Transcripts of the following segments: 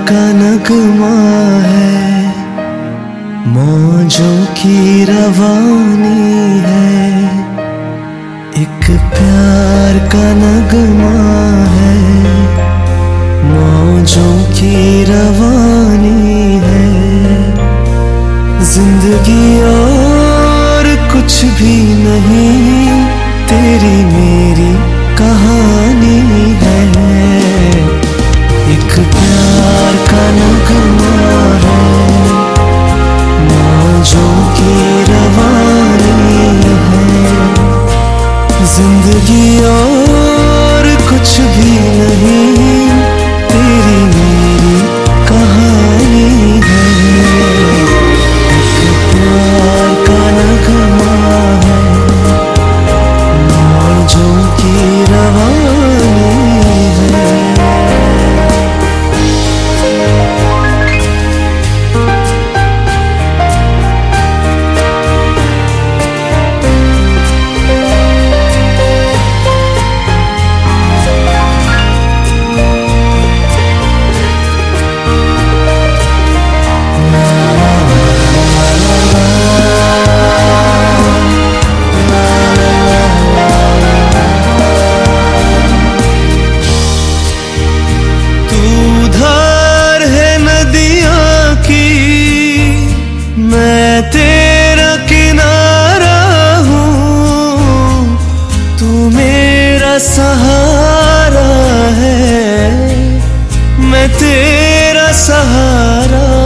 का नगमा है। मौजों की रवानी है। एक प्यार का नगमा है। मौजों की रवानी है। ज़िंदगी और कुछ भी नहीं, तेरी मेरा सहारा है। मैं तेरा सहारा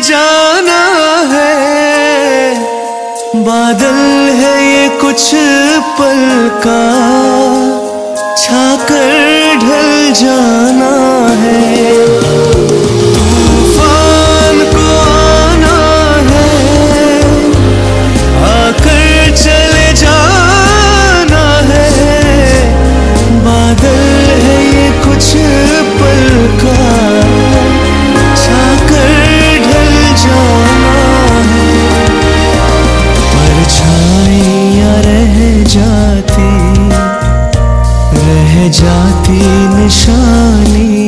जाना है। बादल है ये कुछ पल का। छाकर ढल जाना है। जाती निशानी।